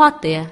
Pattaya